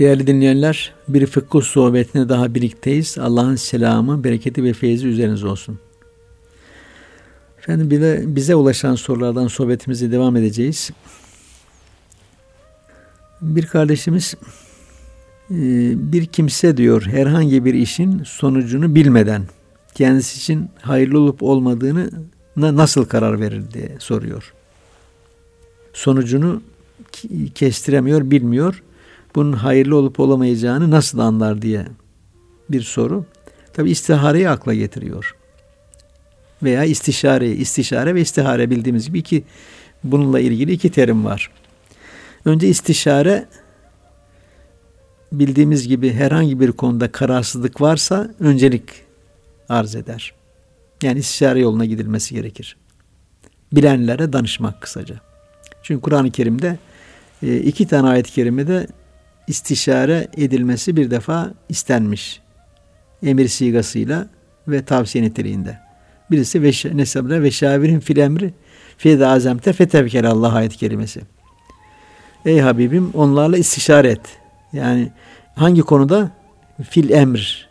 Değerli dinleyenler, bir fıkıh sohbetine daha birlikteyiz. Allah'ın selamı, bereketi ve feyzi üzerinize olsun. Efendim bize, bize ulaşan sorulardan sohbetimize devam edeceğiz. Bir kardeşimiz e, bir kimse diyor herhangi bir işin sonucunu bilmeden kendisi için hayırlı olup olmadığını nasıl karar verir diye soruyor. Sonucunu kestiremiyor, bilmiyor bunun hayırlı olup olamayacağını nasıl anlar diye bir soru. Tabi istihareyi akla getiriyor. Veya istişare, istişare ve istihare bildiğimiz gibi iki bununla ilgili iki terim var. Önce istişare bildiğimiz gibi herhangi bir konuda kararsızlık varsa öncelik arz eder. Yani istişare yoluna gidilmesi gerekir. Bilenlere danışmak kısaca. Çünkü Kur'an-ı Kerim'de e, iki tane ayet-i kerimede istişare edilmesi bir defa istenmiş. Emir sigasıyla ve tavsiye niteliğinde. Birisi ve nesabre ve şavirin fil emri fiyede azemte fetevkel Allah ayet kelimesi. Ey Habibim onlarla istişare et. Yani hangi konuda? Fil emr.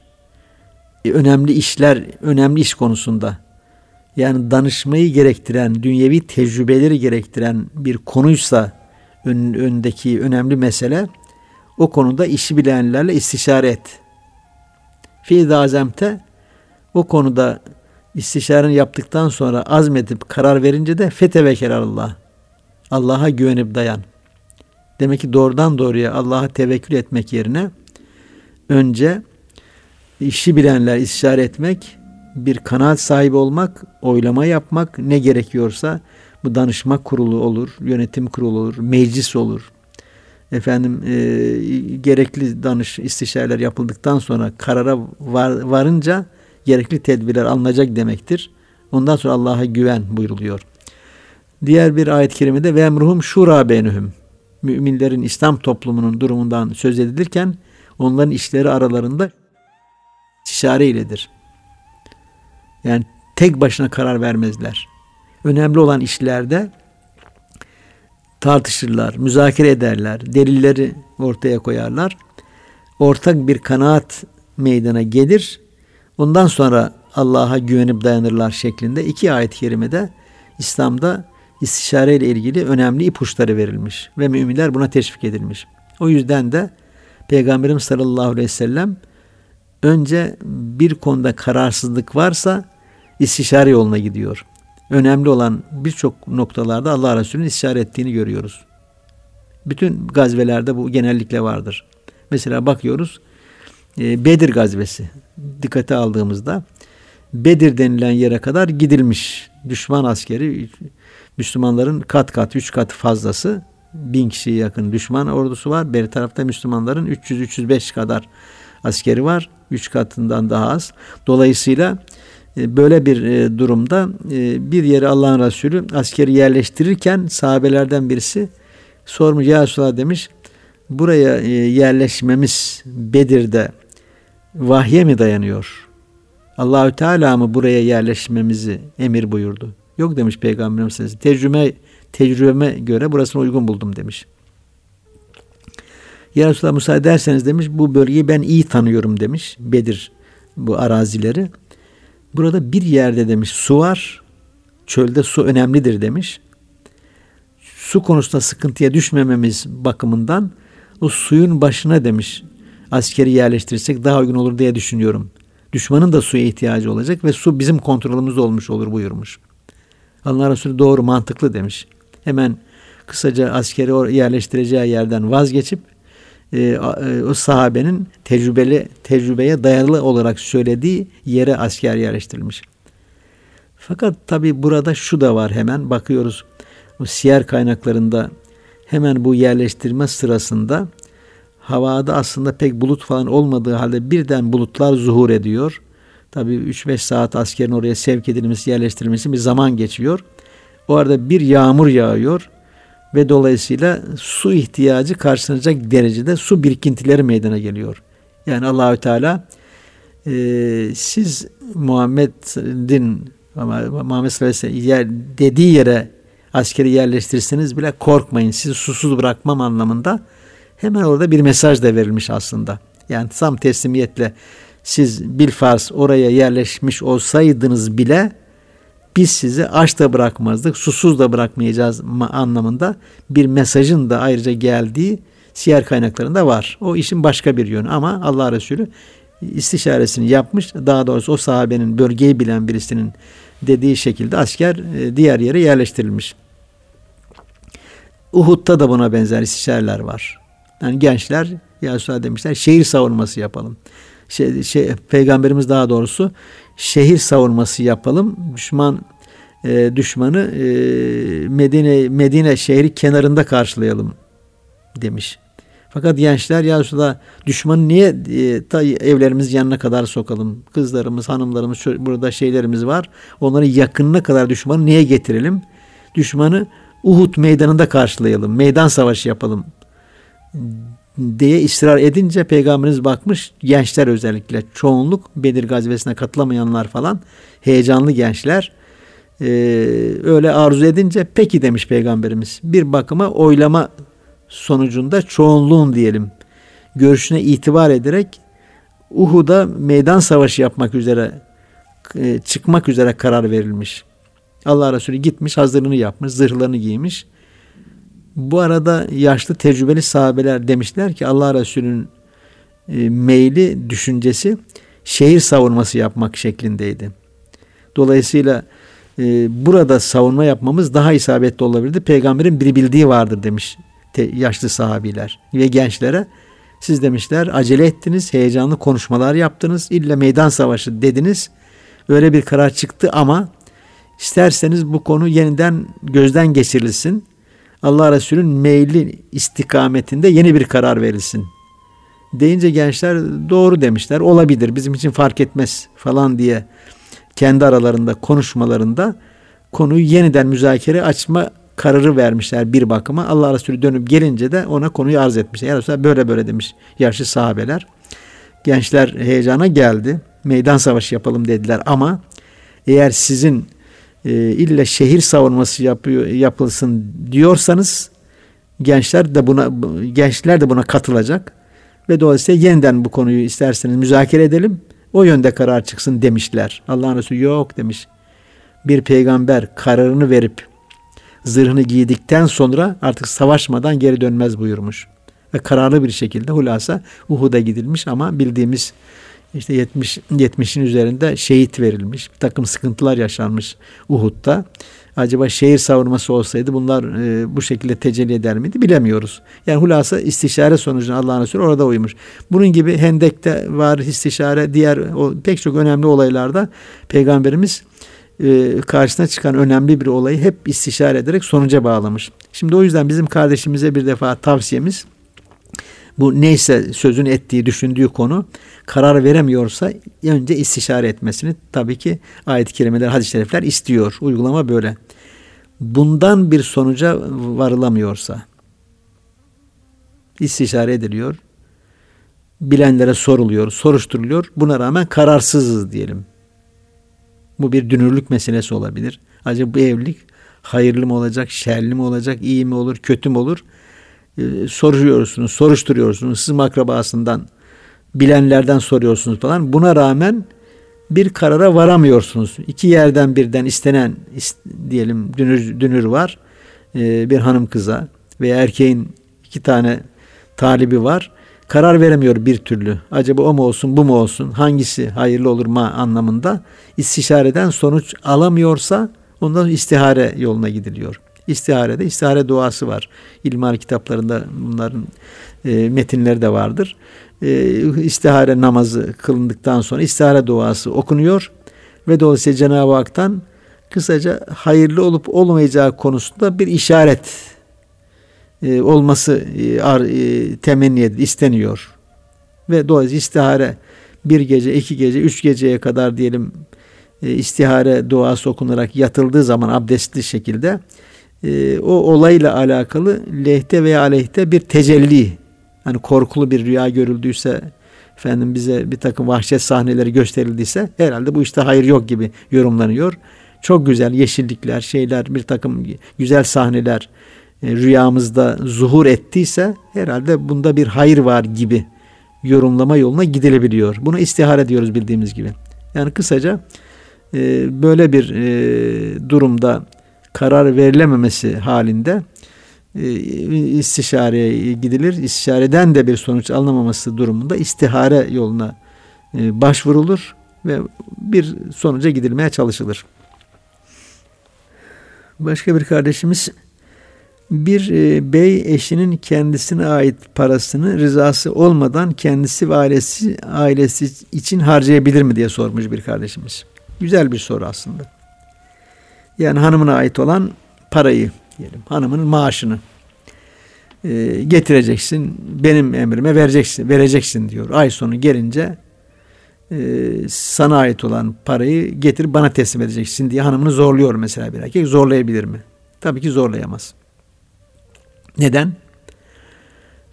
E, önemli işler, önemli iş konusunda. Yani danışmayı gerektiren, dünyevi tecrübeleri gerektiren bir konuysa ön, öndeki önemli mesele o konuda işi bilenlerle istişare et. Fiil azemte o konuda istişareni yaptıktan sonra azmedip karar verince de fetevekel Allah. Allah'a güvenip dayan. Demek ki doğrudan doğruya Allah'a tevekkül etmek yerine önce işi bilenler istişare etmek, bir kanaat sahibi olmak, oylama yapmak ne gerekiyorsa bu danışma kurulu olur, yönetim kurulu olur, meclis olur, efendim e, gerekli danış istişareler yapıldıktan sonra karara var, varınca gerekli tedbirler alınacak demektir. Ondan sonra Allah'a güven buyruluyor. Diğer bir ayet-i kerimede ve emruhum şura beynühüm. Müminlerin İslam toplumunun durumundan söz edilirken onların işleri aralarında istişare iledir. Yani tek başına karar vermezler. Önemli olan işlerde tartışırlar, müzakere ederler, delilleri ortaya koyarlar. Ortak bir kanaat meydana gelir. Ondan sonra Allah'a güvenip dayanırlar şeklinde iki ayet-i kerimede İslam'da istişare ile ilgili önemli ipuçları verilmiş ve müminler buna teşvik edilmiş. O yüzden de Peygamberimiz sallallahu aleyhi ve sellem önce bir konuda kararsızlık varsa istişare yoluna gidiyor önemli olan birçok noktalarda Allah Resulü'nün istişare ettiğini görüyoruz. Bütün gazvelerde bu genellikle vardır. Mesela bakıyoruz e, Bedir gazvesi dikkate aldığımızda Bedir denilen yere kadar gidilmiş. Düşman askeri Müslümanların kat kat, üç kat fazlası bin kişiye yakın düşman ordusu var. Beri tarafta Müslümanların 300-305 kadar askeri var. Üç katından daha az. Dolayısıyla böyle bir e, durumda e, bir yere Allah'ın Resulü askeri yerleştirirken sahabelerden birisi sormuş ya Resulallah demiş buraya yerleşmemiz Bedir'de vahye mi dayanıyor? Allahü Teala mı buraya yerleşmemizi emir buyurdu? Yok demiş Peygamberimiz tecrübe tecrübeme göre burasını uygun buldum demiş. Ya Resulallah müsaade ederseniz demiş bu bölgeyi ben iyi tanıyorum demiş. Bedir bu arazileri. Burada bir yerde demiş su var. Çölde su önemlidir demiş. Su konusunda sıkıntıya düşmememiz bakımından o suyun başına demiş askeri yerleştirirsek daha uygun olur diye düşünüyorum. Düşmanın da suya ihtiyacı olacak ve su bizim kontrolümüzde olmuş olur buyurmuş. Allah Resulü doğru mantıklı demiş. Hemen kısaca askeri yerleştireceği yerden vazgeçip e, e, o sahabenin tecrübeli tecrübeye dayalı olarak söylediği yere asker yerleştirilmiş. Fakat tabi burada şu da var hemen bakıyoruz o siyer kaynaklarında hemen bu yerleştirme sırasında havada aslında pek bulut falan olmadığı halde birden bulutlar zuhur ediyor. Tabi 3-5 saat askerin oraya sevk edilmesi, yerleştirilmesi bir zaman geçiyor. O arada bir yağmur yağıyor ve dolayısıyla su ihtiyacı karşılanacak derecede su birikintileri meydana geliyor. Yani Allahü Teala e, siz Muhammed'in Muhammed sallallahu yer, dediği yere askeri yerleştirirseniz bile korkmayın. Sizi susuz bırakmam anlamında Hemen orada bir mesaj da verilmiş aslında. Yani tam teslimiyetle siz bilfars oraya yerleşmiş olsaydınız bile biz sizi aç da bırakmazdık, susuz da bırakmayacağız anlamında bir mesajın da ayrıca geldiği siyer kaynaklarında var. O işin başka bir yönü ama Allah Resulü istişaresini yapmış. Daha doğrusu o sahabenin bölgeyi bilen birisinin dediği şekilde asker e, diğer yere yerleştirilmiş. Uhud'da da buna benzer istişareler var. Yani gençler ya demişler şehir savunması yapalım. Şey, şey, Peygamberimiz daha doğrusu şehir savunması yapalım. Düşman e, düşmanı e, Medine Medine şehri kenarında karşılayalım demiş. Fakat gençler ya Resulallah düşmanı niye e, ta evlerimiz yanına kadar sokalım? Kızlarımız, hanımlarımız, burada şeylerimiz var. Onları yakınına kadar düşmanı niye getirelim? Düşmanı Uhud meydanında karşılayalım. Meydan savaşı yapalım diye ısrar edince peygamberimiz bakmış gençler özellikle çoğunluk Bedir gazvesine katılamayanlar falan heyecanlı gençler ee, öyle arzu edince peki demiş peygamberimiz bir bakıma oylama sonucunda çoğunluğun diyelim görüşüne itibar ederek Uhud'a meydan savaşı yapmak üzere e, çıkmak üzere karar verilmiş. Allah Resulü gitmiş hazırlığını yapmış zırhlarını giymiş bu arada yaşlı tecrübeli sahabeler demişler ki Allah Resulü'nün e, meyli düşüncesi şehir savunması yapmak şeklindeydi. Dolayısıyla e, burada savunma yapmamız daha isabetli olabilirdi. Peygamberin bir bildiği vardır demiş yaşlı sahabiler ve gençlere. Siz demişler acele ettiniz, heyecanlı konuşmalar yaptınız, illa meydan savaşı dediniz. Öyle bir karar çıktı ama isterseniz bu konu yeniden gözden geçirilsin. Allah Resulü'nün meyli istikametinde yeni bir karar verilsin. Deyince gençler doğru demişler. Olabilir bizim için fark etmez falan diye kendi aralarında konuşmalarında konuyu yeniden müzakere açma kararı vermişler bir bakıma. Allah Resulü dönüp gelince de ona konuyu arz etmişler. Ya Resulallah böyle böyle demiş yaşlı sahabeler. Gençler heyecana geldi. Meydan savaşı yapalım dediler ama eğer sizin e, illa şehir savunması yapıyor yapılsın diyorsanız gençler de buna gençler de buna katılacak ve dolayısıyla yeniden bu konuyu isterseniz müzakere edelim. O yönde karar çıksın demişler. Allah'ın Resulü yok demiş. Bir peygamber kararını verip zırhını giydikten sonra artık savaşmadan geri dönmez buyurmuş. Ve kararlı bir şekilde hulasa Uhud'a gidilmiş ama bildiğimiz işte 70 70'in üzerinde şehit verilmiş. Bir takım sıkıntılar yaşanmış Uhud'da. Acaba şehir savunması olsaydı bunlar e, bu şekilde tecelli eder miydi bilemiyoruz. Yani hulasa istişare sonucunda Allah'ın Resulü orada uymuş. Bunun gibi Hendek'te var istişare diğer o, pek çok önemli olaylarda Peygamberimiz e, karşısına çıkan önemli bir olayı hep istişare ederek sonuca bağlamış. Şimdi o yüzden bizim kardeşimize bir defa tavsiyemiz bu neyse sözün ettiği, düşündüğü konu karar veremiyorsa önce istişare etmesini tabii ki ayet-i kerimeler, hadis-i şerifler istiyor. Uygulama böyle. Bundan bir sonuca varılamıyorsa istişare ediliyor. Bilenlere soruluyor, soruşturuluyor. Buna rağmen kararsızız diyelim. Bu bir dünürlük meselesi olabilir. Acaba bu evlilik hayırlı mı olacak, şerli mi olacak, iyi mi olur, kötü mü olur? E, soruyorsunuz, soruşturuyorsunuz. Siz akrabasından bilenlerden soruyorsunuz falan. Buna rağmen bir karara varamıyorsunuz. İki yerden birden istenen diyelim dünür, dünür var. E, bir hanım kıza veya erkeğin iki tane talibi var. Karar veremiyor bir türlü. Acaba o mu olsun, bu mu olsun, hangisi hayırlı olur ma anlamında istişareden sonuç alamıyorsa ondan istihare yoluna gidiliyor. İstiharede istihare duası var. İlmihal kitaplarında bunların e, metinleri de vardır. E, istihare namazı kılındıktan sonra istihare duası okunuyor ve dolayısıyla Cenab-ı Hak'tan kısaca hayırlı olup olmayacağı konusunda bir işaret e, olması e, e, temenni edilir, isteniyor. Ve dolayısıyla istihare bir gece, iki gece, üç geceye kadar diyelim e, istihare duası okunarak yatıldığı zaman abdestli şekilde e, o olayla alakalı lehte veya aleyhte bir tecelli hani korkulu bir rüya görüldüyse efendim bize bir takım vahşet sahneleri gösterildiyse herhalde bu işte hayır yok gibi yorumlanıyor. Çok güzel yeşillikler, şeyler, bir takım güzel sahneler e, rüyamızda zuhur ettiyse herhalde bunda bir hayır var gibi yorumlama yoluna gidilebiliyor. Buna istihare diyoruz bildiğimiz gibi. Yani kısaca e, böyle bir e, durumda karar verilememesi halinde e, istişareye gidilir. İstişareden de bir sonuç alınamaması durumunda istihare yoluna e, başvurulur ve bir sonuca gidilmeye çalışılır. Başka bir kardeşimiz bir e, bey eşinin kendisine ait parasını rızası olmadan kendisi ve ailesi ailesi için harcayabilir mi diye sormuş bir kardeşimiz. Güzel bir soru aslında. Yani hanımına ait olan parayı diyelim, hanımın maaşını e, getireceksin, benim emrime vereceksin, vereceksin diyor. Ay sonu gelince e, sana ait olan parayı getir bana teslim edeceksin diye hanımını zorluyor mesela bir erkek. Zorlayabilir mi? Tabii ki zorlayamaz. Neden?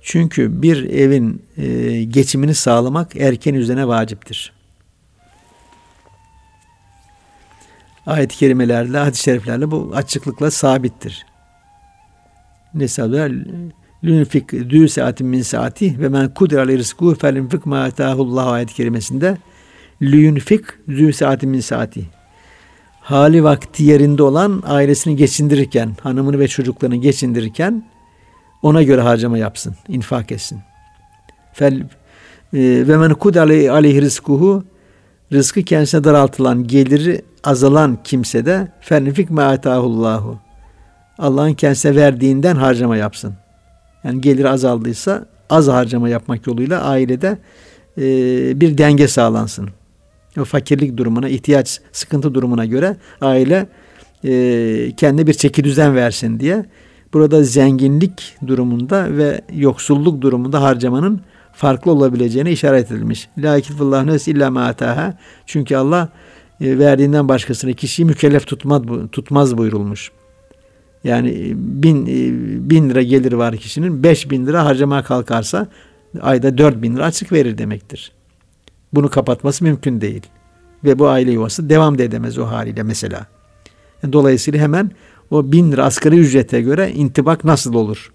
Çünkü bir evin e, geçimini sağlamak erken üzerine vaciptir. Ayet-i kerimelerle, hadis-i şeriflerle bu açıklıkla sabittir. Nesabler Lünfik dü saatin min saati ve men kudir aleyhi rizku felinfik ma atahullahu ayet kerimesinde lünfik dü saatin min saati hali vakti yerinde olan ailesini geçindirirken, hanımını ve çocuklarını geçindirirken ona göre harcama yapsın, infak etsin. Fel e, ve men kud aleyhi rizkuhu rızkı kendisine daraltılan, geliri azalan kimse de fennifik me atahullahu. Allah'ın kendisine verdiğinden harcama yapsın. Yani geliri azaldıysa az harcama yapmak yoluyla ailede e, bir denge sağlansın. O fakirlik durumuna, ihtiyaç, sıkıntı durumuna göre aile e, kendi bir çeki düzen versin diye burada zenginlik durumunda ve yoksulluk durumunda harcamanın farklı olabileceğine işaret edilmiş. La ikifullahu nes illa ma ataha. Çünkü Allah e, verdiğinden başkasını kişiyi mükellef tutmaz, tutmaz buyurulmuş. Yani e, bin, e, bin lira gelir var kişinin beş bin lira harcamaya kalkarsa ayda dört bin lira açık verir demektir. Bunu kapatması mümkün değil. Ve bu aile yuvası devam da edemez o haliyle mesela. Dolayısıyla hemen o bin lira asgari ücrete göre intibak nasıl olur?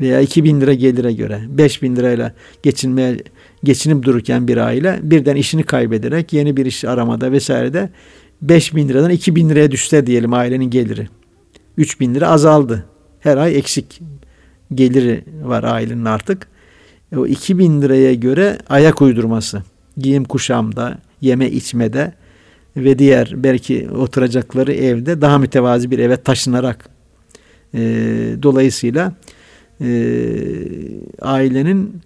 Veya iki bin lira gelire göre beş bin lirayla geçinmeye geçinip dururken bir aile birden işini kaybederek yeni bir iş aramada vesairede beş bin liradan iki bin liraya düşse diyelim ailenin geliri. Üç bin lira azaldı. Her ay eksik geliri var ailenin artık. O iki bin liraya göre ayak uydurması. Giyim kuşamda, yeme içmede ve diğer belki oturacakları evde daha mütevazi bir eve taşınarak e, dolayısıyla e, ailenin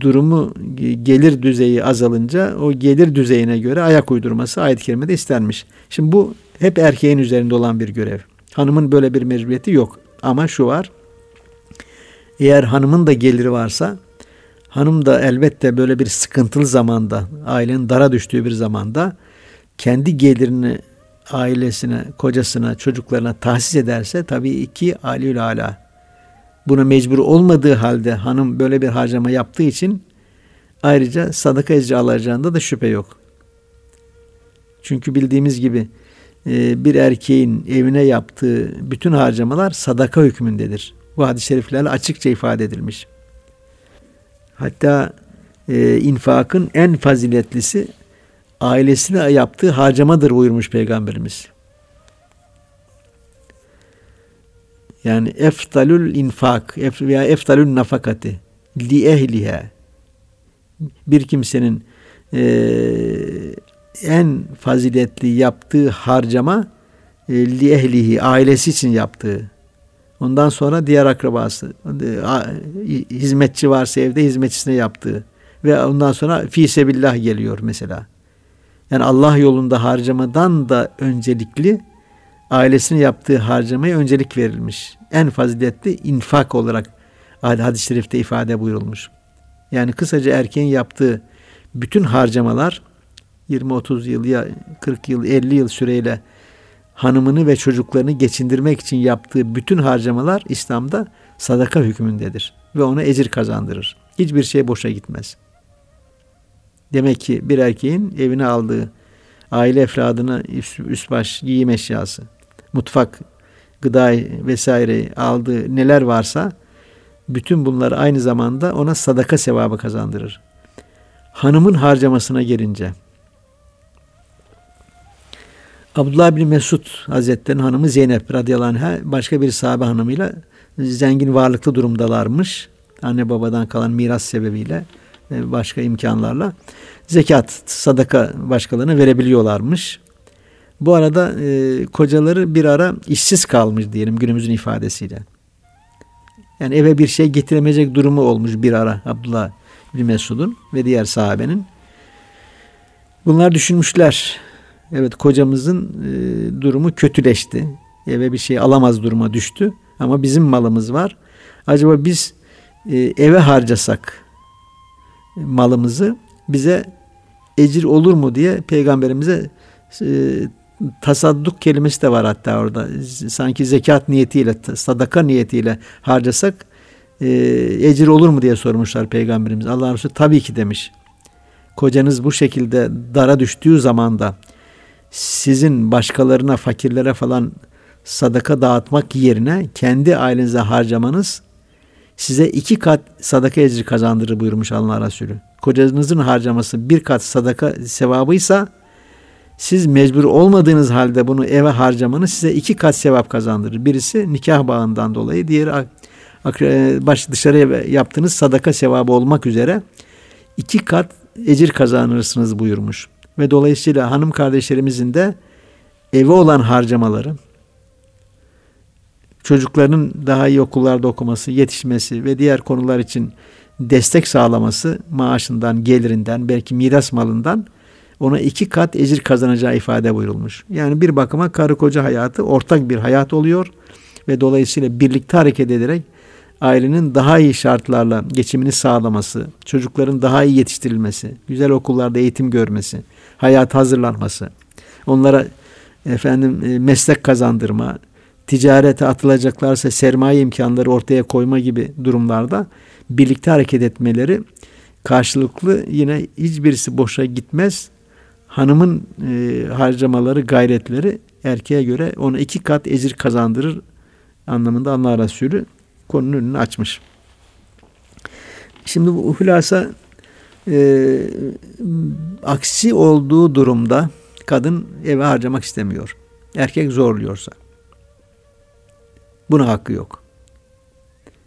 durumu gelir düzeyi azalınca o gelir düzeyine göre ayak uydurması ayet-i kerimede istenmiş. Şimdi bu hep erkeğin üzerinde olan bir görev. Hanımın böyle bir mecburiyeti yok. Ama şu var. Eğer hanımın da geliri varsa hanım da elbette böyle bir sıkıntılı zamanda ailenin dara düştüğü bir zamanda kendi gelirini ailesine, kocasına, çocuklarına tahsis ederse tabii iki aliyül ala. Buna mecbur olmadığı halde hanım böyle bir harcama yaptığı için ayrıca sadaka ecri alacağında da şüphe yok. Çünkü bildiğimiz gibi e, bir erkeğin evine yaptığı bütün harcamalar sadaka hükmündedir. Bu hadis-i şeriflerle açıkça ifade edilmiş. Hatta e, infakın en faziletlisi ailesine yaptığı harcamadır buyurmuş Peygamberimiz. Yani eftalül infak veya eftalül nafakati li ehliha. Bir kimsenin e, en faziletli yaptığı harcama e, li ehlihi ailesi için yaptığı. Ondan sonra diğer akrabası hizmetçi varsa evde hizmetçisine yaptığı. Ve ondan sonra fi sebillah geliyor mesela. Yani Allah yolunda harcamadan da öncelikli ailesine yaptığı harcamaya öncelik verilmiş. En faziletli infak olarak hadis-i şerifte ifade buyurulmuş. Yani kısaca erkeğin yaptığı bütün harcamalar 20-30 yıl ya 40 yıl 50 yıl süreyle hanımını ve çocuklarını geçindirmek için yaptığı bütün harcamalar İslam'da sadaka hükmündedir ve ona ecir kazandırır. Hiçbir şey boşa gitmez. Demek ki bir erkeğin evine aldığı aile efradına üst, üst baş giyim eşyası, mutfak gıda vesaire aldığı neler varsa bütün bunları aynı zamanda ona sadaka sevabı kazandırır. Hanımın harcamasına gelince Abdullah bin Mesud Hazretleri'nin hanımı Zeynep radıyallahu anh'a başka bir sahabe hanımıyla zengin varlıklı durumdalarmış. Anne babadan kalan miras sebebiyle başka imkanlarla zekat, sadaka başkalarına verebiliyorlarmış. Bu arada e, kocaları bir ara işsiz kalmış diyelim günümüzün ifadesiyle. Yani eve bir şey getiremeyecek durumu olmuş bir ara Abdullah bin Mesud'un ve diğer sahabenin. Bunlar düşünmüşler. Evet kocamızın e, durumu kötüleşti. Eve bir şey alamaz duruma düştü. Ama bizim malımız var. Acaba biz e, eve harcasak malımızı bize ecir olur mu diye peygamberimize e, tasadduk kelimesi de var hatta orada. Sanki zekat niyetiyle, sadaka niyetiyle harcasak e, ecir olur mu diye sormuşlar peygamberimiz. Allah Resulü tabii ki demiş. Kocanız bu şekilde dara düştüğü zaman da sizin başkalarına, fakirlere falan sadaka dağıtmak yerine kendi ailenize harcamanız size iki kat sadaka ecri kazandırır buyurmuş Allah Resulü. Kocanızın harcaması bir kat sadaka sevabıysa siz mecbur olmadığınız halde bunu eve harcamanız size iki kat sevap kazandırır. Birisi nikah bağından dolayı, diğeri baş dışarıya yaptığınız sadaka sevabı olmak üzere iki kat ecir kazanırsınız buyurmuş. Ve dolayısıyla hanım kardeşlerimizin de eve olan harcamaları, çocukların daha iyi okullarda okuması, yetişmesi ve diğer konular için destek sağlaması maaşından, gelirinden, belki miras malından ona iki kat ecir kazanacağı ifade buyurulmuş. Yani bir bakıma karı koca hayatı ortak bir hayat oluyor ve dolayısıyla birlikte hareket ederek ailenin daha iyi şartlarla geçimini sağlaması, çocukların daha iyi yetiştirilmesi, güzel okullarda eğitim görmesi, hayat hazırlanması, onlara efendim e, meslek kazandırma, ticarete atılacaklarsa sermaye imkanları ortaya koyma gibi durumlarda birlikte hareket etmeleri karşılıklı yine hiçbirisi boşa gitmez. Hanımın e, harcamaları, gayretleri erkeğe göre ona iki kat ecir kazandırır anlamında Allah Resulü konunun önünü açmış. Şimdi bu hülasa e, aksi olduğu durumda kadın eve harcamak istemiyor. Erkek zorluyorsa. Buna hakkı yok.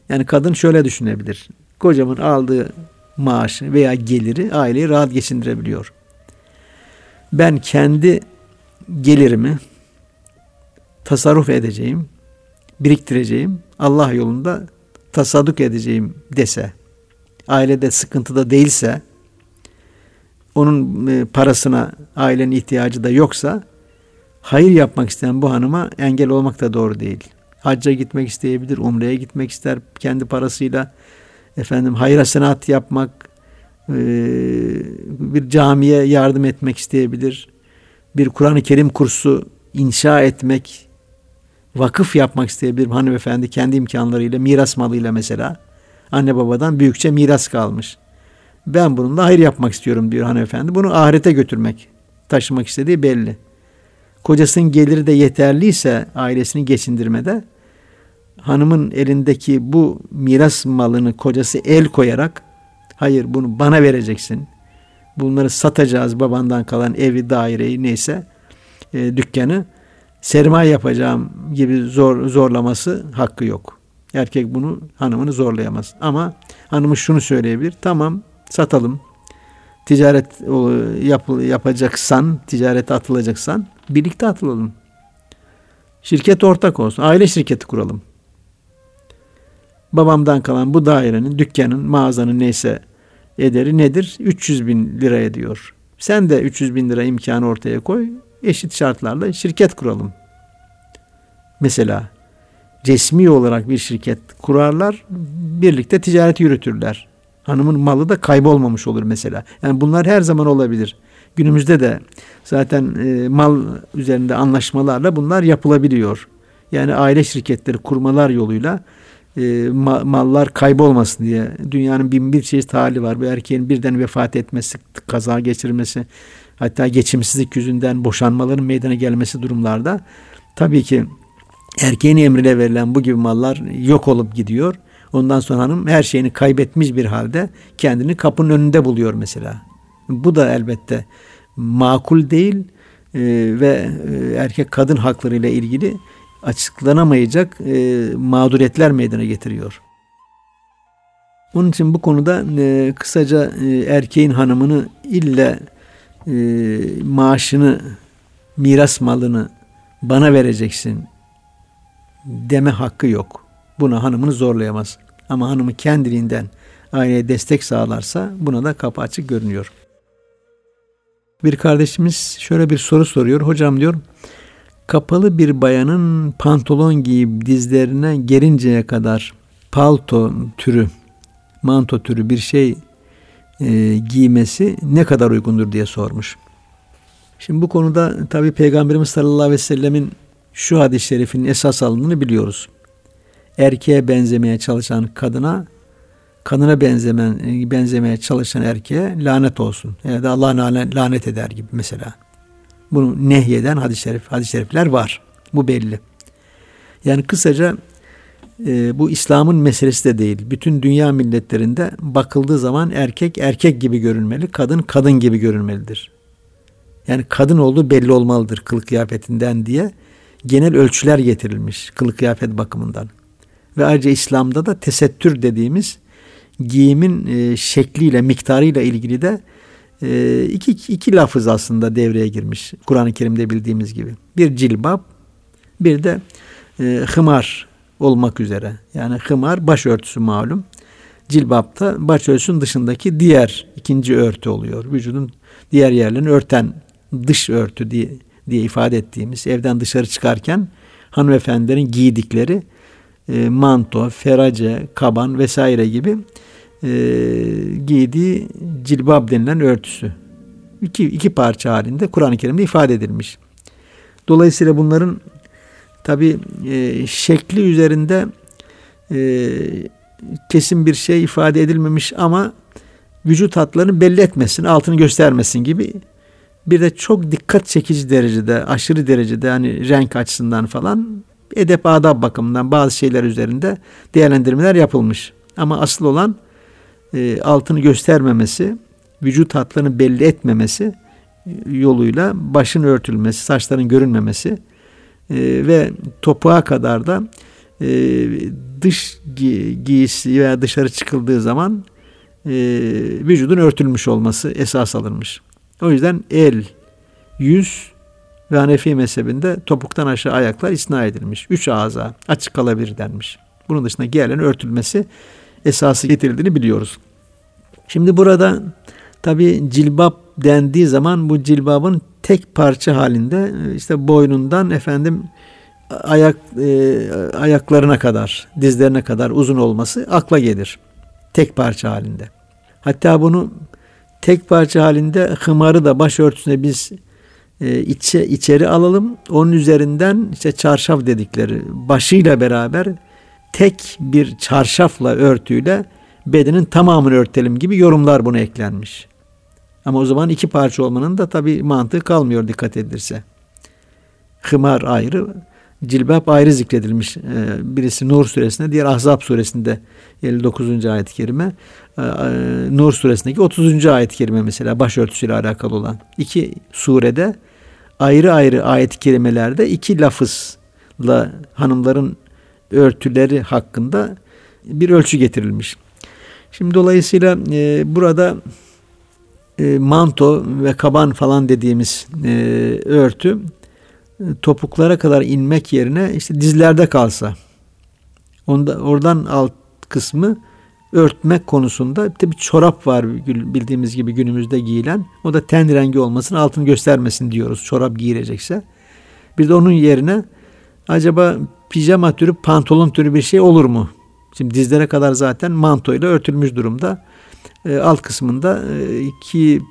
Yani kadın şöyle düşünebilir. Kocamın aldığı maaş veya geliri aileyi rahat geçindirebiliyor. Ben kendi gelirimi tasarruf edeceğim, biriktireceğim, Allah yolunda tasadduk edeceğim dese, ailede sıkıntıda değilse, onun e, parasına ailenin ihtiyacı da yoksa, hayır yapmak isteyen bu hanıma engel olmak da doğru değil. Hacca gitmek isteyebilir, umreye gitmek ister kendi parasıyla. Efendim hayra senat yapmak, bir camiye yardım etmek isteyebilir. Bir Kur'an-ı Kerim kursu inşa etmek, vakıf yapmak isteyebilir hanımefendi kendi imkanlarıyla, miras malıyla mesela. Anne babadan büyükçe miras kalmış. Ben bununla hayır yapmak istiyorum diyor hanımefendi. Bunu ahirete götürmek, taşımak istediği belli. Kocasının geliri de yeterliyse ailesini geçindirmede hanımın elindeki bu miras malını kocası el koyarak hayır bunu bana vereceksin. Bunları satacağız babandan kalan evi, daireyi neyse e, dükkanı sermaye yapacağım gibi zor zorlaması hakkı yok. Erkek bunu hanımını zorlayamaz. Ama hanımı şunu söyleyebilir. Tamam satalım. Ticaret yap, yapacaksan, ticarete atılacaksan birlikte atılalım. Şirket ortak olsun. Aile şirketi kuralım babamdan kalan bu dairenin, dükkanın, mağazanın neyse ederi nedir? 300 bin lira ediyor. Sen de 300 bin lira imkanı ortaya koy. Eşit şartlarla şirket kuralım. Mesela resmi olarak bir şirket kurarlar, birlikte ticaret yürütürler. Hanımın malı da kaybolmamış olur mesela. Yani bunlar her zaman olabilir. Günümüzde de zaten e, mal üzerinde anlaşmalarla bunlar yapılabiliyor. Yani aile şirketleri kurmalar yoluyla e, mallar kaybolmasın diye. Dünyanın bin bir çeşit hali var. Bir erkeğin birden vefat etmesi, kaza geçirmesi, hatta geçimsizlik yüzünden boşanmaların meydana gelmesi durumlarda tabii ki erkeğin emrine verilen bu gibi mallar yok olup gidiyor. Ondan sonra hanım her şeyini kaybetmiş bir halde kendini kapının önünde buluyor mesela. Bu da elbette makul değil e, ve e, erkek kadın hakları ile ilgili açıklanamayacak e, mağduriyetler meydana getiriyor. Onun için bu konuda e, kısaca e, erkeğin hanımını ille e, maaşını, miras malını bana vereceksin deme hakkı yok. Buna hanımını zorlayamaz. Ama hanımı kendiliğinden aileye destek sağlarsa buna da kapı açık görünüyor. Bir kardeşimiz şöyle bir soru soruyor. Hocam diyor, kapalı bir bayanın pantolon giyip dizlerine gelinceye kadar palto türü, manto türü bir şey e, giymesi ne kadar uygundur diye sormuş. Şimdi bu konuda tabi Peygamberimiz sallallahu aleyhi ve sellemin şu hadis-i şerifinin esas alındığını biliyoruz. Erkeğe benzemeye çalışan kadına, kadına benzemen, benzemeye çalışan erkeğe lanet olsun. Ya da Allah lanet eder gibi mesela. Bunu nehyeden hadis-i şerif, hadis şerifler var. Bu belli. Yani kısaca e, bu İslam'ın meselesi de değil. Bütün dünya milletlerinde bakıldığı zaman erkek erkek gibi görünmeli, kadın kadın gibi görünmelidir. Yani kadın olduğu belli olmalıdır kılık kıyafetinden diye genel ölçüler getirilmiş kılık kıyafet bakımından. Ve ayrıca İslam'da da tesettür dediğimiz giyimin e, şekliyle, miktarıyla ilgili de e, iki, iki lafız aslında devreye girmiş. Kur'an-ı Kerim'de bildiğimiz gibi. Bir cilbab, bir de e, hımar olmak üzere. Yani hımar başörtüsü malum. Cilbap da başörtüsünün dışındaki diğer ikinci örtü oluyor. Vücudun diğer yerlerini örten dış örtü diye, diye ifade ettiğimiz evden dışarı çıkarken hanımefendilerin giydikleri e, manto, ferace, kaban vesaire gibi e, giydiği cilbab denilen örtüsü. İki, iki parça halinde Kur'an-ı Kerim'de ifade edilmiş. Dolayısıyla bunların tabi e, şekli üzerinde e, kesin bir şey ifade edilmemiş ama vücut hatlarını belli etmesin, altını göstermesin gibi bir de çok dikkat çekici derecede, aşırı derecede hani renk açısından falan edep adab bakımından bazı şeyler üzerinde değerlendirmeler yapılmış. Ama asıl olan e, altını göstermemesi, vücut hatlarını belli etmemesi yoluyla başın örtülmesi, saçların görünmemesi e, ve topuğa kadar da e, dış gi giysi veya dışarı çıkıldığı zaman e, vücudun örtülmüş olması esas alınmış. O yüzden el, yüz ve Hanefi mezhebinde topuktan aşağı ayaklar isna edilmiş. Üç ağza açık kalabilir denmiş. Bunun dışında diğerlerin örtülmesi esası getirildiğini biliyoruz. Şimdi burada tabi cilbap dendiği zaman bu cilbabın tek parça halinde işte boynundan efendim ayak e, ayaklarına kadar, dizlerine kadar uzun olması akla gelir. Tek parça halinde. Hatta bunu tek parça halinde hımarı da başörtüsüne biz e, içe, içeri alalım. Onun üzerinden işte çarşaf dedikleri başıyla beraber tek bir çarşafla örtüyle bedenin tamamını örtelim gibi yorumlar buna eklenmiş. Ama o zaman iki parça olmanın da tabi mantığı kalmıyor dikkat edilirse. Hımar ayrı, cilbap ayrı zikredilmiş. Ee, birisi Nur suresinde, diğer Ahzab suresinde 59. ayet-i kerime. Ee, e, Nur suresindeki 30. ayet-i kerime mesela başörtüsüyle alakalı olan. iki surede ayrı ayrı ayet-i kerimelerde iki lafızla hanımların örtüleri hakkında bir ölçü getirilmiş. Şimdi dolayısıyla e, burada e, manto ve kaban falan dediğimiz e, örtü topuklara kadar inmek yerine işte dizlerde kalsa onda, oradan alt kısmı örtmek konusunda bir çorap var bildiğimiz gibi günümüzde giyilen. O da ten rengi olmasın altını göstermesin diyoruz çorap giyilecekse. Bir de onun yerine acaba pijama türü pantolon türü bir şey olur mu? Şimdi dizlere kadar zaten mantoyla örtülmüş durumda. E, alt kısmında e, iki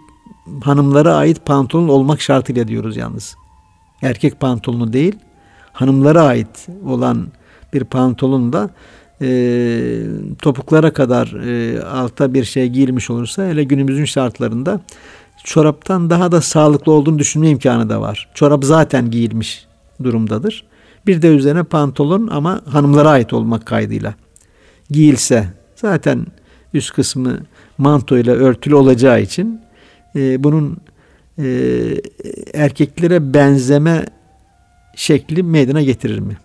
hanımlara ait pantolon olmak şartıyla diyoruz yalnız erkek pantolonu değil hanımlara ait olan bir pantolon da e, topuklara kadar e, altta bir şey giyilmiş olursa hele günümüzün şartlarında çoraptan daha da sağlıklı olduğunu düşünme imkanı da var. Çorap zaten giyilmiş durumdadır. Bir de üzerine pantolon ama hanımlara ait olmak kaydıyla giyilse zaten üst kısmı manto ile örtülü olacağı için e, bunun e, erkeklere benzeme şekli meydana getirir mi?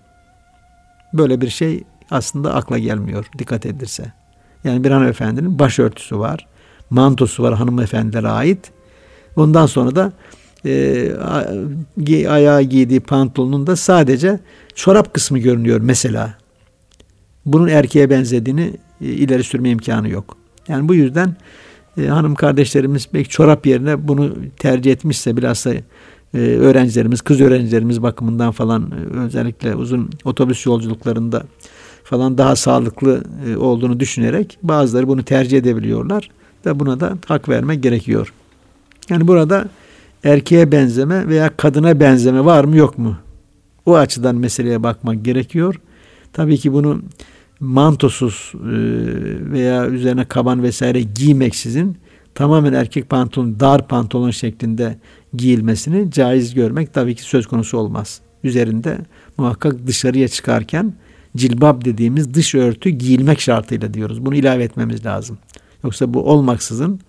Böyle bir şey aslında akla gelmiyor dikkat edilirse. Yani bir hanımefendinin başörtüsü var, mantosu var hanımefendilere ait. Ondan sonra da e, ayağa giydiği pantolonun da sadece çorap kısmı görünüyor mesela. Bunun erkeğe benzediğini e, ileri sürme imkanı yok. Yani bu yüzden e, hanım kardeşlerimiz belki çorap yerine bunu tercih etmişse bilhassa e, öğrencilerimiz, kız öğrencilerimiz bakımından falan e, özellikle uzun otobüs yolculuklarında falan daha sağlıklı e, olduğunu düşünerek bazıları bunu tercih edebiliyorlar ve buna da hak vermek gerekiyor. Yani burada erkeğe benzeme veya kadına benzeme var mı yok mu? O açıdan meseleye bakmak gerekiyor. Tabii ki bunu mantosuz e, veya üzerine kaban vesaire giymeksizin tamamen erkek pantolon, dar pantolon şeklinde giyilmesini caiz görmek tabii ki söz konusu olmaz. Üzerinde muhakkak dışarıya çıkarken cilbab dediğimiz dış örtü giyilmek şartıyla diyoruz. Bunu ilave etmemiz lazım. Yoksa bu olmaksızın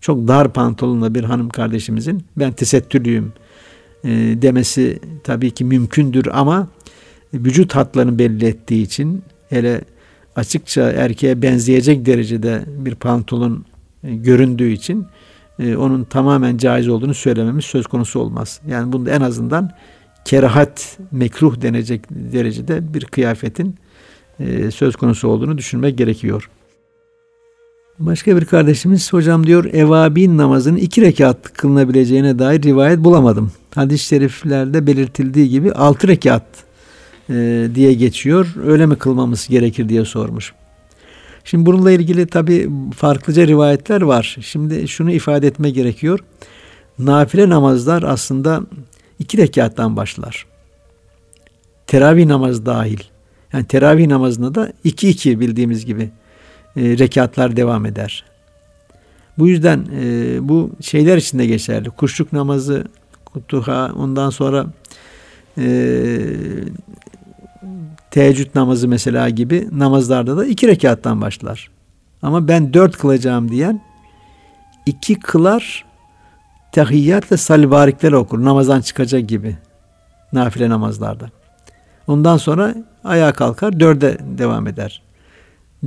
çok dar pantolonla bir hanım kardeşimizin ben tesettürlüyüm e, demesi tabii ki mümkündür ama vücut hatlarını belli ettiği için hele açıkça erkeğe benzeyecek derecede bir pantolon e, göründüğü için e, onun tamamen caiz olduğunu söylememiz söz konusu olmaz. Yani bunda en azından kerahat, mekruh denecek derecede bir kıyafetin e, söz konusu olduğunu düşünmek gerekiyor. Başka bir kardeşimiz hocam diyor evabin namazının iki rekat kılınabileceğine dair rivayet bulamadım. Hadis-i şeriflerde belirtildiği gibi altı rekat e, diye geçiyor. Öyle mi kılmamız gerekir diye sormuş. Şimdi bununla ilgili tabi farklıca rivayetler var. Şimdi şunu ifade etme gerekiyor. Nafile namazlar aslında iki rekattan başlar. Teravih namazı dahil. Yani teravih namazında da iki iki bildiğimiz gibi e, rekatlar devam eder. Bu yüzden e, bu şeyler içinde geçerli. Kuşluk namazı, duha, ondan sonra e, teheccüd namazı mesela gibi namazlarda da iki rekattan başlar. Ama ben dört kılacağım diyen iki kılar tahiyyatla salvarikler okur. Namazdan çıkacak gibi. Nafile namazlarda. Ondan sonra ayağa kalkar dörde devam eder.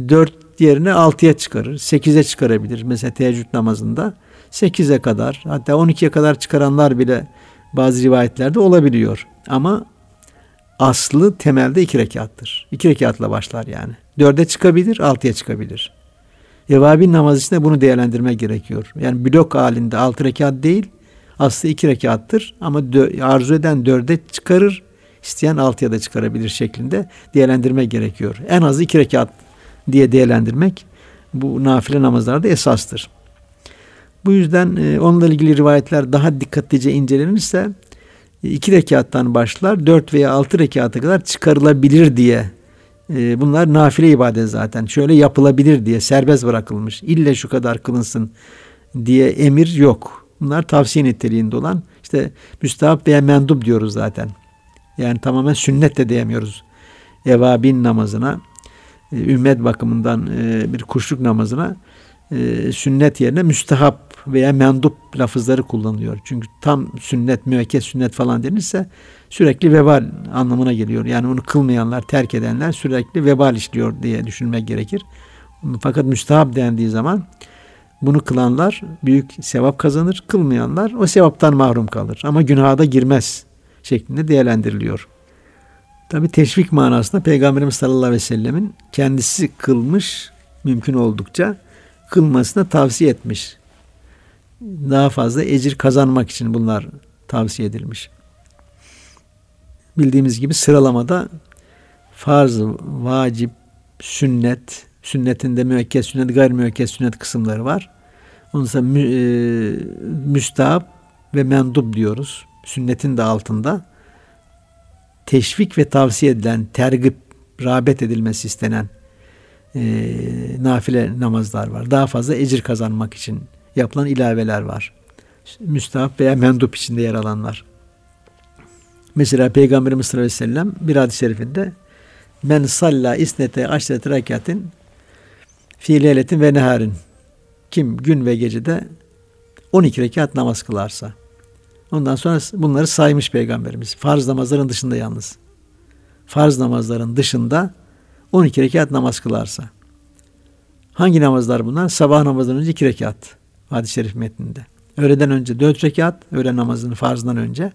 Dört yerine altıya çıkarır. Sekize çıkarabilir. Mesela teheccüd namazında sekize kadar hatta on ikiye kadar çıkaranlar bile bazı rivayetlerde olabiliyor. Ama aslı temelde iki rekattır. İki rekatla başlar yani. Dörde çıkabilir, altıya çıkabilir. Evabin namaz içinde bunu değerlendirmek gerekiyor. Yani blok halinde altı rekat değil, aslı iki rekattır. Ama arzu eden dörde çıkarır, isteyen altıya da çıkarabilir şeklinde değerlendirmek gerekiyor. En az iki rekat diye değerlendirmek bu nafile namazlarda esastır. Bu yüzden e, onunla ilgili rivayetler daha dikkatlice incelenirse iki rekattan başlar dört veya altı rekata kadar çıkarılabilir diye e, bunlar nafile ibadet zaten şöyle yapılabilir diye serbest bırakılmış ille şu kadar kılınsın diye emir yok. Bunlar tavsiye niteliğinde olan işte müstahap veya mendup diyoruz zaten. Yani tamamen sünnet de diyemiyoruz. Evabin namazına e, ümmet bakımından e, bir kuşluk namazına e, sünnet yerine müstehap veya mendup lafızları kullanılıyor. Çünkü tam sünnet, müekket sünnet falan denirse sürekli vebal anlamına geliyor. Yani onu kılmayanlar, terk edenler sürekli vebal işliyor diye düşünmek gerekir. Fakat müstehap dendiği zaman bunu kılanlar büyük sevap kazanır, kılmayanlar o sevaptan mahrum kalır. Ama günaha da girmez şeklinde değerlendiriliyor. Tabi teşvik manasında Peygamberimiz sallallahu aleyhi ve sellemin kendisi kılmış mümkün oldukça kılmasını tavsiye etmiş. Daha fazla ecir kazanmak için bunlar tavsiye edilmiş. Bildiğimiz gibi sıralamada farz, vacip, sünnet, sünnetinde müekket sünnet, gayrimüekket sünnet kısımları var. Ondan sonra mü, e, müstahap ve mendub diyoruz. Sünnetin de altında teşvik ve tavsiye edilen, tergip, rağbet edilmesi istenen e, nafile namazlar var. Daha fazla ecir kazanmak için yapılan ilaveler var. Müstahap veya mendup içinde yer alanlar. Mesela Peygamberimiz sallallahu aleyhi ve sellem bir hadis-i şerifinde men salla isnete aşret rekatin fi leyletin ve neharin kim gün ve gecede 12 rekat namaz kılarsa ondan sonra bunları saymış peygamberimiz. Farz namazların dışında yalnız. Farz namazların dışında 12 rekat namaz kılarsa. Hangi namazlar bunlar? Sabah namazından önce 2 rekat. Hadis-i şerif metninde. Öğleden önce 4 rekat. Öğlen namazının farzından önce.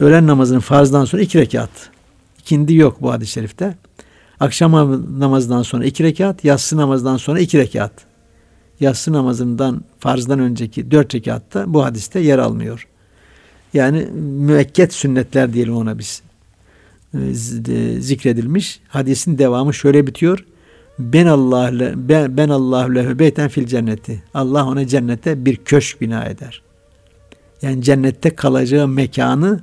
Öğlen namazının farzdan sonra 2 rekat. İkindi yok bu hadis-i şerifte. Akşam namazından sonra 2 rekat. Yatsı namazdan sonra 2 rekat. Yatsı namazından farzdan önceki 4 rekatta bu hadiste yer almıyor. Yani müekket sünnetler diyelim ona biz. Ee, zikredilmiş. Hadisin devamı şöyle bitiyor. Ben Allah ben, ben Allah lehu beyten fil cenneti. Allah ona cennete bir köşk bina eder. Yani cennette kalacağı mekanı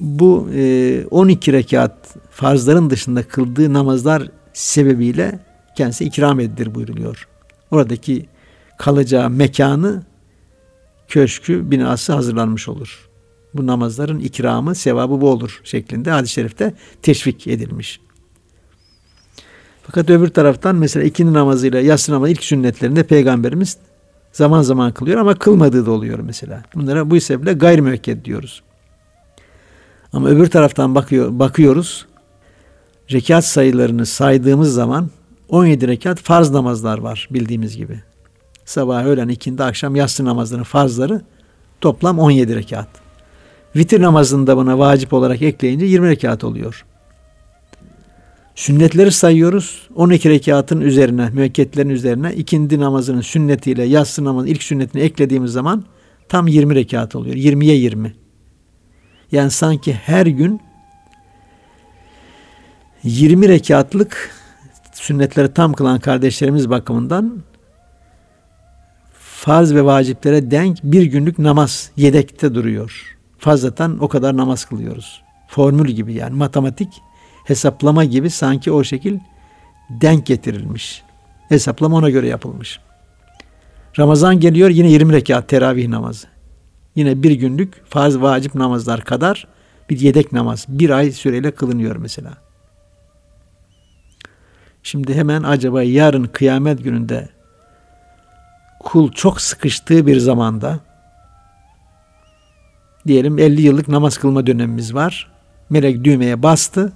bu e, 12 rekat farzların dışında kıldığı namazlar sebebiyle kendisi ikram edilir buyruluyor. Oradaki kalacağı mekanı köşkü binası hazırlanmış olur. Bu namazların ikramı, sevabı bu olur şeklinde hadis-i şerifte teşvik edilmiş. Fakat öbür taraftan mesela ikindi namazıyla yatsı namazı ilk sünnetlerinde peygamberimiz zaman zaman kılıyor ama kılmadığı da oluyor mesela. Bunlara bu sebeple gayrimüekket diyoruz. Ama öbür taraftan bakıyor, bakıyoruz. Rekat sayılarını saydığımız zaman 17 rekat farz namazlar var bildiğimiz gibi. Sabah, öğlen, ikindi, akşam yatsı namazlarının farzları toplam 17 rekat. Vitir namazında buna vacip olarak ekleyince 20 rekat oluyor. Sünnetleri sayıyoruz. 12 rekatın üzerine, müekketlerin üzerine ikindi namazının sünnetiyle yatsı namazının ilk sünnetini eklediğimiz zaman tam 20 rekat oluyor. 20'ye 20. Yani sanki her gün 20 rekatlık sünnetleri tam kılan kardeşlerimiz bakımından farz ve vaciplere denk bir günlük namaz yedekte duruyor. Fazlatan o kadar namaz kılıyoruz. Formül gibi yani matematik hesaplama gibi sanki o şekil denk getirilmiş. Hesaplama ona göre yapılmış. Ramazan geliyor yine 20 rekat teravih namazı. Yine bir günlük farz vacip namazlar kadar bir yedek namaz bir ay süreyle kılınıyor mesela. Şimdi hemen acaba yarın kıyamet gününde kul çok sıkıştığı bir zamanda diyelim 50 yıllık namaz kılma dönemimiz var. Melek düğmeye bastı.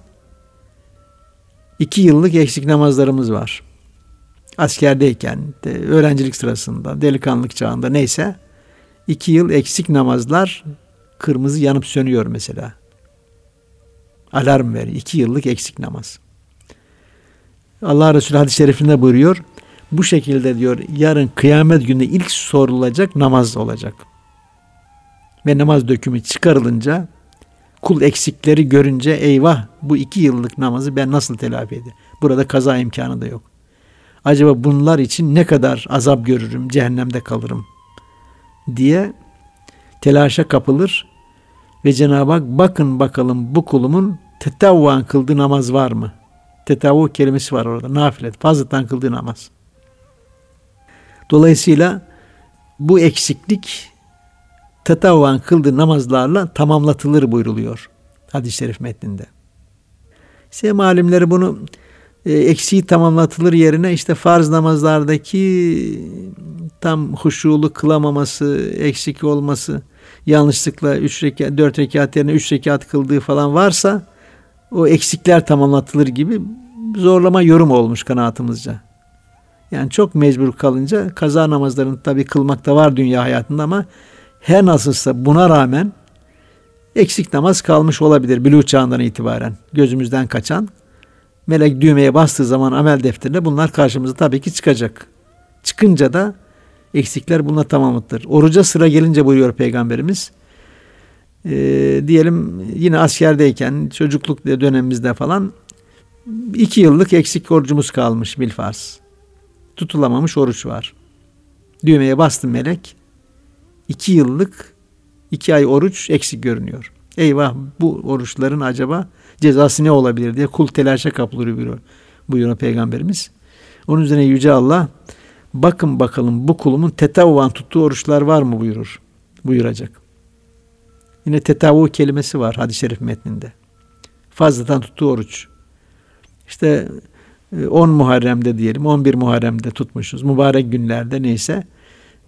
2 yıllık eksik namazlarımız var. Askerdeyken, de, öğrencilik sırasında, delikanlık çağında neyse iki yıl eksik namazlar kırmızı yanıp sönüyor mesela. Alarm veriyor. iki yıllık eksik namaz. Allah Resulü hadis-i şerifinde buyuruyor. Bu şekilde diyor yarın kıyamet günü ilk sorulacak namaz olacak. Ve namaz dökümü çıkarılınca kul eksikleri görünce eyvah bu iki yıllık namazı ben nasıl telafi edeyim? Burada kaza imkanı da yok. Acaba bunlar için ne kadar azap görürüm, cehennemde kalırım diye telaşa kapılır ve Cenab-ı Hak bakın bakalım bu kulumun tetavvan kıldığı namaz var mı? Tetavu kelimesi var orada. Nafilet. Fazladan kıldığı namaz. Dolayısıyla bu eksiklik tetavvan kıldığı namazlarla tamamlatılır buyruluyor hadis-i şerif metninde. İşte malimleri bunu e, eksiği tamamlatılır yerine işte farz namazlardaki tam huşulu kılamaması, eksik olması, yanlışlıkla 3 rekat, 4 rekat yerine 3 rekat kıldığı falan varsa o eksikler tamamlatılır gibi zorlama yorum olmuş kanaatimizce. Yani çok mecbur kalınca kaza namazlarını tabi kılmakta var dünya hayatında ama her nasılsa buna rağmen eksik namaz kalmış olabilir bülü çağından itibaren gözümüzden kaçan. Melek düğmeye bastığı zaman amel defterinde bunlar karşımıza tabii ki çıkacak. Çıkınca da eksikler bununla tamamlıktır. Oruca sıra gelince buyuruyor Peygamberimiz. Ee, diyelim yine askerdeyken çocukluk dönemimizde falan iki yıllık eksik orucumuz kalmış bilfarz. Tutulamamış oruç var. Düğmeye bastı melek. iki yıllık iki ay oruç eksik görünüyor. Eyvah bu oruçların acaba cezası ne olabilir diye kul telaşa kapılır buyuruyor, Peygamberimiz. Onun üzerine Yüce Allah bakın bakalım bu kulumun tetavvan tuttuğu oruçlar var mı buyurur. Buyuracak. Yine tetavu kelimesi var hadis-i şerif metninde. Fazladan tuttuğu oruç. İşte 10 e, Muharrem'de diyelim, 11 Muharrem'de tutmuşuz. Mübarek günlerde neyse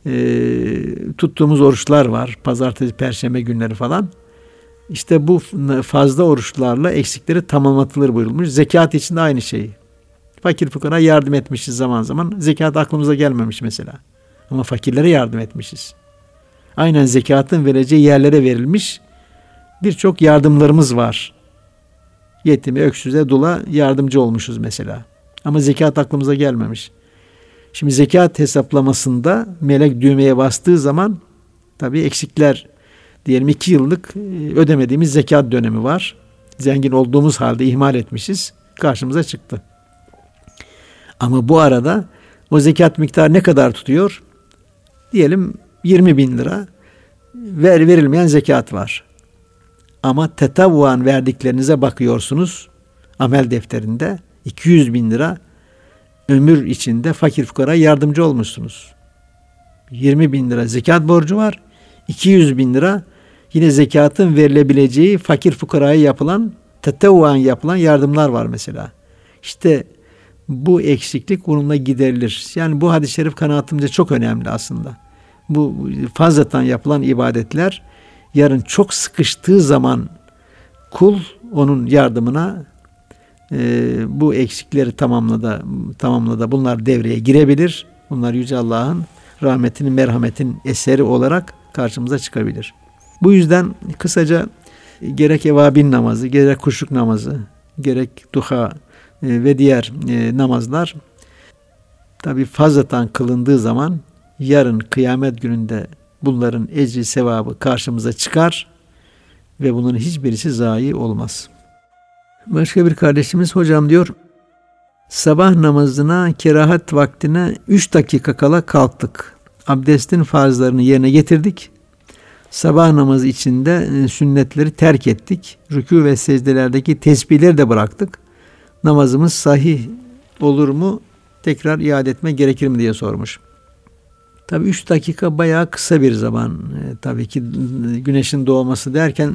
e, tuttuğumuz oruçlar var. Pazartesi, perşembe günleri falan. İşte bu fazla oruçlarla eksikleri tamamlatılır buyurulmuş. Zekat için de aynı şey. Fakir fukara yardım etmişiz zaman zaman. Zekat aklımıza gelmemiş mesela. Ama fakirlere yardım etmişiz. Aynen zekatın vereceği yerlere verilmiş birçok yardımlarımız var. Yetime, öksüze, dula yardımcı olmuşuz mesela. Ama zekat aklımıza gelmemiş. Şimdi zekat hesaplamasında melek düğmeye bastığı zaman tabii eksikler diyelim iki yıllık e, ödemediğimiz zekat dönemi var. Zengin olduğumuz halde ihmal etmişiz. Karşımıza çıktı. Ama bu arada o zekat miktarı ne kadar tutuyor? Diyelim 20 bin lira ver, verilmeyen zekat var. Ama tetavvuan verdiklerinize bakıyorsunuz amel defterinde 200 bin lira ömür içinde fakir fukara yardımcı olmuşsunuz. 20 bin lira zekat borcu var. 200 bin lira yine zekatın verilebileceği fakir fukaraya yapılan tetevvan yapılan yardımlar var mesela. İşte bu eksiklik bununla giderilir. Yani bu hadis-i şerif kanaatimce çok önemli aslında. Bu fazladan yapılan ibadetler yarın çok sıkıştığı zaman kul onun yardımına e, bu eksikleri tamamladı, tamamladı. Bunlar devreye girebilir. Bunlar Yüce Allah'ın rahmetinin, merhametin eseri olarak karşımıza çıkabilir. Bu yüzden kısaca gerek evabin namazı, gerek kuşluk namazı, gerek duha e, ve diğer e, namazlar tabi fazlatan kılındığı zaman yarın kıyamet gününde bunların ecri sevabı karşımıza çıkar ve bunun hiçbirisi zayi olmaz. Başka bir kardeşimiz hocam diyor sabah namazına kerahat vaktine 3 dakika kala kalktık. Abdestin farzlarını yerine getirdik. Sabah namazı içinde e, sünnetleri terk ettik. Rükû ve secdelerdeki tesbihleri de bıraktık. Namazımız sahih olur mu? Tekrar iade etme gerekir mi diye sormuş. Tabi 3 dakika bayağı kısa bir zaman. E, tabii ki güneşin doğması derken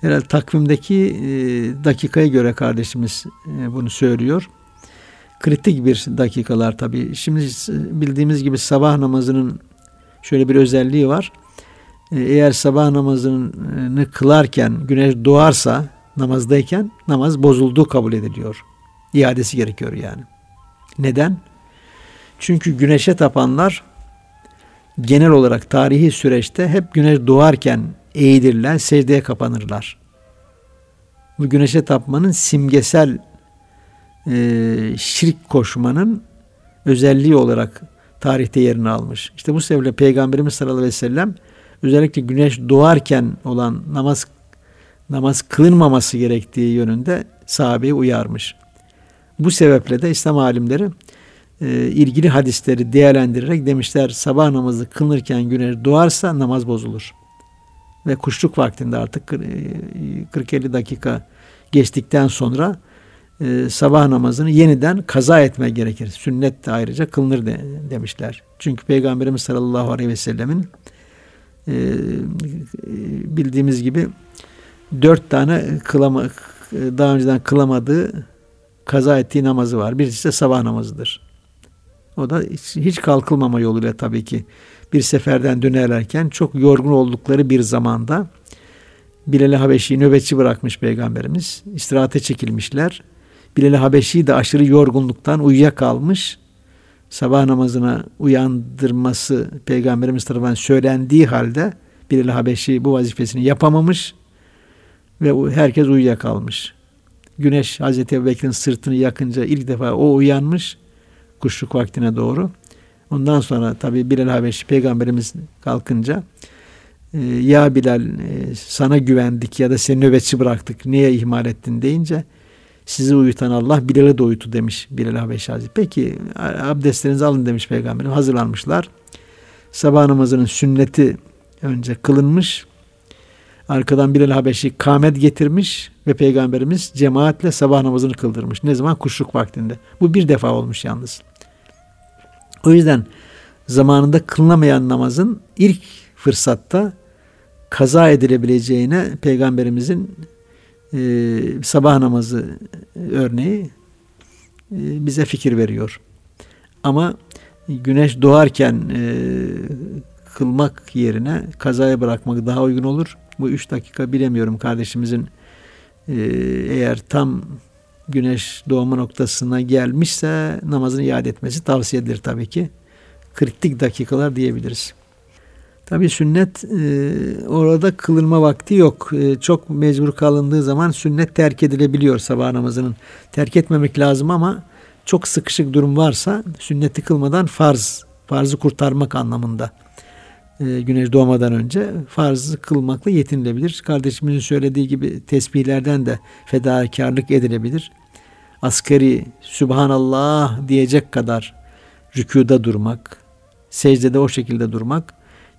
herhalde takvimdeki e, dakikaya göre kardeşimiz e, bunu söylüyor. Kritik bir dakikalar tabii. Şimdi bildiğimiz gibi sabah namazının şöyle bir özelliği var. E, eğer sabah namazını kılarken güneş doğarsa namazdayken namaz bozulduğu kabul ediliyor. İadesi gerekiyor yani. Neden? Çünkü güneşe tapanlar genel olarak tarihi süreçte hep güneş doğarken eğilirler, secdeye kapanırlar. Bu güneşe tapmanın simgesel e, şirk koşmanın özelliği olarak tarihte yerini almış. İşte bu sebeple Peygamberimiz sallallahu aleyhi ve sellem özellikle güneş doğarken olan namaz namaz kılınmaması gerektiği yönünde sahabeyi uyarmış. Bu sebeple de İslam alimleri e, ilgili hadisleri değerlendirerek demişler sabah namazı kılınırken güneş doğarsa namaz bozulur. Ve kuşluk vaktinde artık 40-50 e, dakika geçtikten sonra e, sabah namazını yeniden kaza etme gerekir. Sünnet de ayrıca kılınır de, demişler. Çünkü Peygamberimiz sallallahu aleyhi ve sellemin e, bildiğimiz gibi dört tane kılama, daha önceden kılamadığı kaza ettiği namazı var. Birisi de sabah namazıdır. O da hiç kalkılmama yoluyla tabii ki bir seferden dönerlerken çok yorgun oldukları bir zamanda Bilal-i nöbetçi bırakmış Peygamberimiz. İstirahate çekilmişler. Bilal-i Habeşi de aşırı yorgunluktan uyuyakalmış. Sabah namazına uyandırması Peygamberimiz tarafından söylendiği halde Bilal-i Habeşi bu vazifesini yapamamış ve herkes uyuyakalmış. Güneş Hazreti Ebubekir'in sırtını yakınca ilk defa o uyanmış kuşluk vaktine doğru. Ondan sonra tabi Bilal Habeşi peygamberimiz kalkınca e, ya Bilal e, sana güvendik ya da seni nöbetçi bıraktık niye ihmal ettin deyince sizi uyutan Allah Bilal'e de uyutu demiş Bilal Habeşi Hazretleri. Peki abdestlerinizi alın demiş peygamberim. Hazırlanmışlar. Sabah namazının sünneti önce kılınmış. Arkadan Bilal Habeşi kamet getirmiş ve peygamberimiz cemaatle sabah namazını kıldırmış. Ne zaman? Kuşluk vaktinde. Bu bir defa olmuş yalnız. O yüzden zamanında kılınamayan namazın ilk fırsatta kaza edilebileceğine peygamberimizin e, sabah namazı örneği e, bize fikir veriyor. Ama güneş doğarken e, kılmak yerine kazaya bırakmak daha uygun olur. Bu üç dakika bilemiyorum kardeşimizin e, eğer tam güneş doğma noktasına gelmişse namazını iade etmesi tavsiye edilir tabii ki. Kritik dakikalar diyebiliriz. Tabii sünnet e, orada kılınma vakti yok. E, çok mecbur kalındığı zaman sünnet terk edilebiliyor sabah namazının. Terk etmemek lazım ama çok sıkışık durum varsa sünneti kılmadan farz, farzı kurtarmak anlamında e, güneş doğmadan önce farzı kılmakla yetinilebilir. Kardeşimizin söylediği gibi tesbihlerden de fedakarlık edilebilir. Askeri Sübhanallah diyecek kadar rükuda durmak, secdede o şekilde durmak,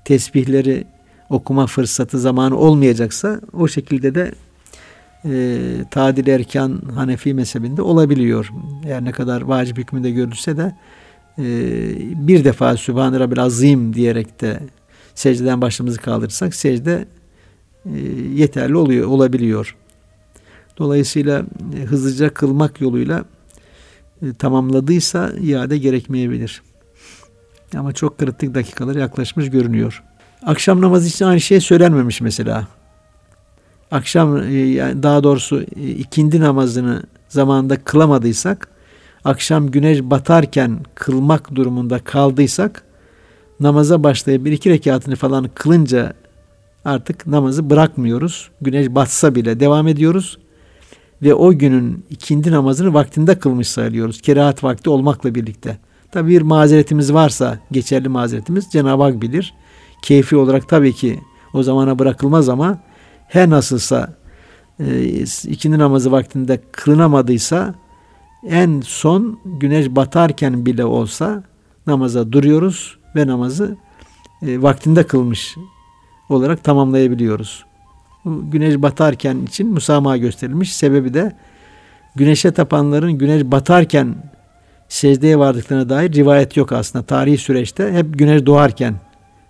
tesbihleri okuma fırsatı zamanı olmayacaksa o şekilde de e, tadil erkan Hanefi mezhebinde olabiliyor. Eğer ne kadar vacip hükmünde görülse de e, bir defa Sübhane Rabbil Azim diyerek de secdeden başımızı kaldırırsak secde e, yeterli oluyor, olabiliyor. Dolayısıyla e, hızlıca kılmak yoluyla e, tamamladıysa iade gerekmeyebilir. Ama çok kritik dakikalar yaklaşmış görünüyor. Akşam namazı için aynı şey söylenmemiş mesela. Akşam daha doğrusu ikindi namazını zamanında kılamadıysak, akşam güneş batarken kılmak durumunda kaldıysak, namaza başlayıp bir iki rekatını falan kılınca artık namazı bırakmıyoruz. Güneş batsa bile devam ediyoruz. Ve o günün ikindi namazını vaktinde kılmış sayılıyoruz. Kerahat vakti olmakla birlikte. Tabi bir mazeretimiz varsa geçerli mazeretimiz Cenab-ı Hak bilir. Keyfi olarak tabii ki o zamana bırakılmaz ama her nasılsa e, ikindi namazı vaktinde kılınamadıysa en son güneş batarken bile olsa namaza duruyoruz ve namazı e, vaktinde kılmış olarak tamamlayabiliyoruz. Güneş batarken için musamaha gösterilmiş. Sebebi de güneşe tapanların güneş batarken secdeye vardıklarına dair rivayet yok aslında. Tarihi süreçte hep güneş doğarken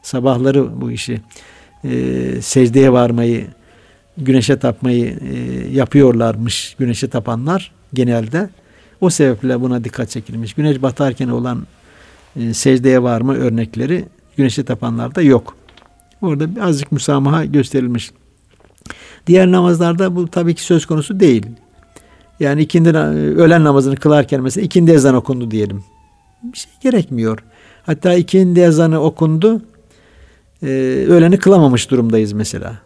sabahları bu işi e, secdeye varmayı, güneşe tapmayı e, yapıyorlarmış güneşe tapanlar genelde. O sebeple buna dikkat çekilmiş. Güneş batarken olan e, secdeye varma örnekleri güneşe tapanlarda yok. Orada birazcık müsamaha gösterilmiş. Diğer namazlarda bu tabii ki söz konusu değil. Yani ikindi öğlen namazını kılarken mesela ikindi ezan okundu diyelim. Bir şey gerekmiyor. Hatta ikindi ezanı okundu. E, öğleni kılamamış durumdayız mesela.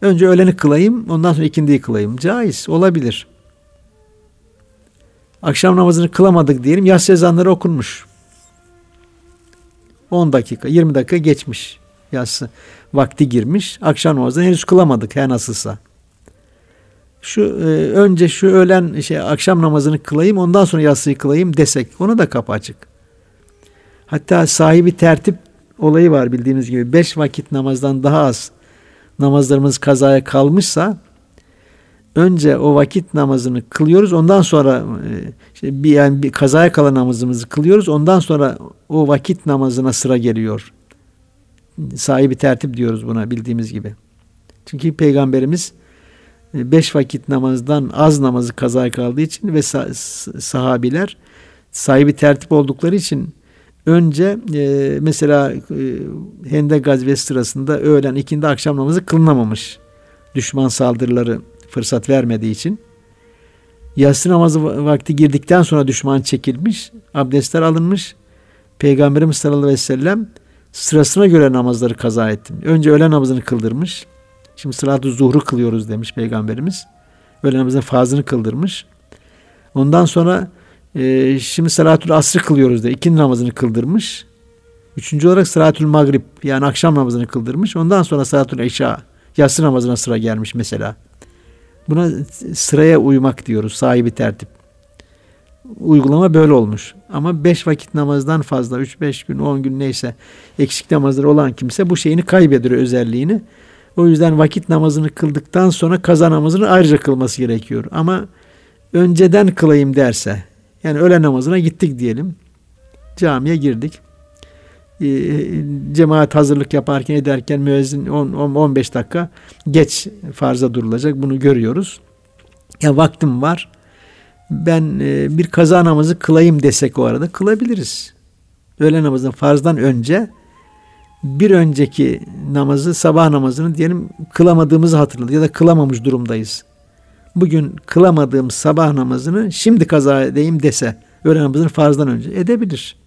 Önce öğleni kılayım, ondan sonra ikindiyi kılayım. Caiz, olabilir. Akşam namazını kılamadık diyelim. Yatsı ezanları okunmuş. 10 dakika, 20 dakika geçmiş. Yatsı vakti girmiş. Akşam namazını henüz kılamadık her nasılsa şu e, önce şu öğlen şey akşam namazını kılayım ondan sonra yatsıyı kılayım desek onu da kapı açık. Hatta sahibi tertip olayı var bildiğiniz gibi. Beş vakit namazdan daha az namazlarımız kazaya kalmışsa önce o vakit namazını kılıyoruz. Ondan sonra e, işte bir, yani bir kazaya kalan namazımızı kılıyoruz. Ondan sonra o vakit namazına sıra geliyor. Sahibi tertip diyoruz buna bildiğimiz gibi. Çünkü Peygamberimiz beş vakit namazdan az namazı kaza kaldığı için ve sahabiler sahibi tertip oldukları için önce e, mesela e, Hendek gazvesi sırasında öğlen ikindi akşam namazı kılınamamış. Düşman saldırıları fırsat vermediği için. Yatsı namazı vakti girdikten sonra düşman çekilmiş, abdestler alınmış. Peygamberimiz sallallahu aleyhi ve sellem sırasına göre namazları kaza ettim. Önce öğlen namazını kıldırmış. Şimdi sırat zuhru kılıyoruz demiş Peygamberimiz. Öğle namazının fazını kıldırmış. Ondan sonra e, şimdi salatül asrı kılıyoruz da ikindi namazını kıldırmış. Üçüncü olarak salatül magrib yani akşam namazını kıldırmış. Ondan sonra salatül işa yatsı namazına sıra gelmiş mesela. Buna sıraya uymak diyoruz sahibi tertip. Uygulama böyle olmuş. Ama beş vakit namazdan fazla, üç beş gün, on gün neyse eksik namazları olan kimse bu şeyini kaybediyor özelliğini. O yüzden vakit namazını kıldıktan sonra kaza namazını ayrıca kılması gerekiyor. Ama önceden kılayım derse, yani öğle namazına gittik diyelim, camiye girdik. E, cemaat hazırlık yaparken ederken müezzin 10-15 dakika geç farza durulacak. Bunu görüyoruz. Ya vaktim var. Ben e, bir kaza namazı kılayım desek o arada kılabiliriz. Öğle namazının farzdan önce bir önceki namazı sabah namazını diyelim kılamadığımızı hatırladık ya da kılamamış durumdayız. Bugün kılamadığım sabah namazını şimdi kaza edeyim dese öğle namazını farzdan önce edebilir.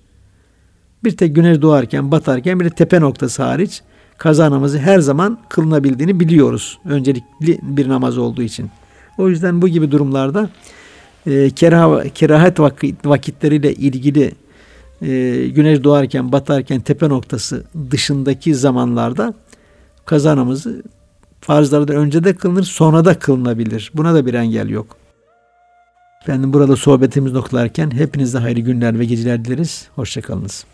Bir tek güneş doğarken batarken bir de tepe noktası hariç kaza namazı her zaman kılınabildiğini biliyoruz. Öncelikli bir namaz olduğu için. O yüzden bu gibi durumlarda e, kerah, kerahet vakit, vakitleriyle ilgili e, güneş doğarken batarken tepe noktası dışındaki zamanlarda kaza namazı farzlardan önce de kılınır sonra da kılınabilir. Buna da bir engel yok. Efendim burada sohbetimiz noktalarken hepinize hayırlı günler ve geceler dileriz. Hoşçakalınız.